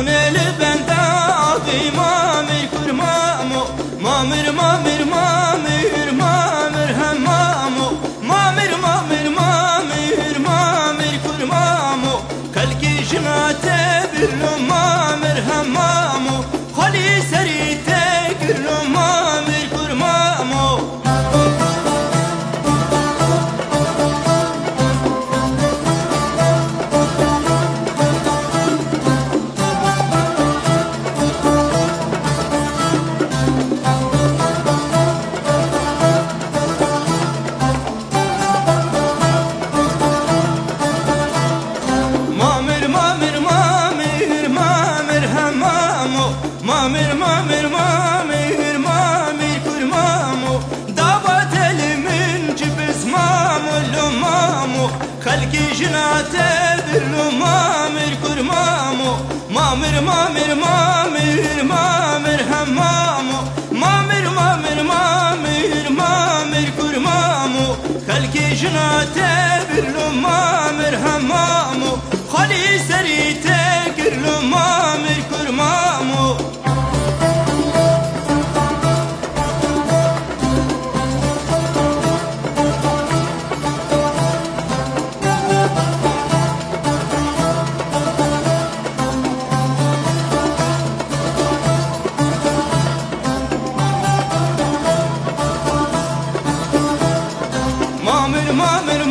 Tuneli bende abim mamir kurmamı Mamir mamir mamir جناته برلو مامر کرمامو مامر مامر مامر مامر همامو مامر مامر مامر مامر کرمامو خلق جناته برلو مامر همامو خالی سریته کرلو مامر mom and ah